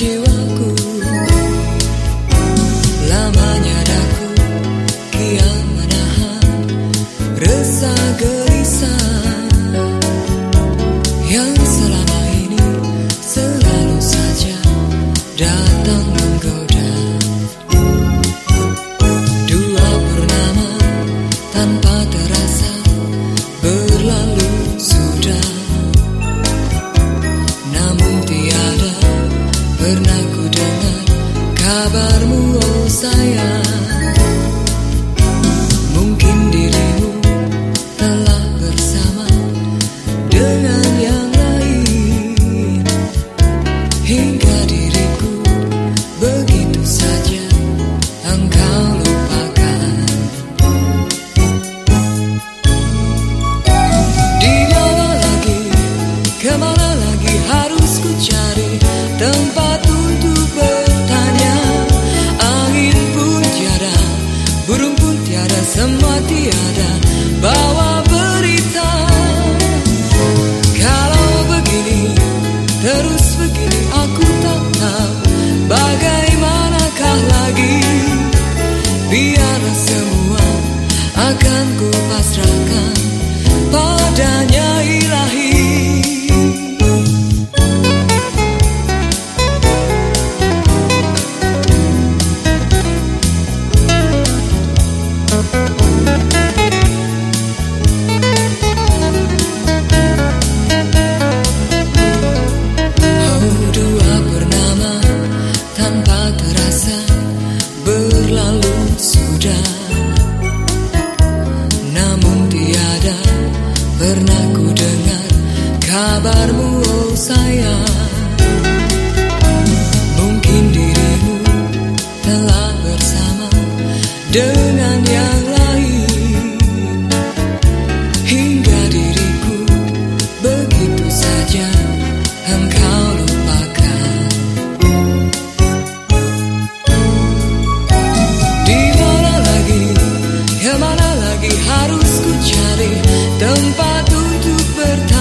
you harus ku cari tempat untuk bertanya. Angin pun tiada, burung pun tiada, semua tiada. Bawa berita. Kalau begini, terus begini aku tak tahu Bagaimanakah lagi. Biarlah semua akan ku pasrahkan pernah ku dengar kabarmu oh sayang. Mungkin dirimu telah bersama dengan lagi harus ku cari tempat untuk bertemu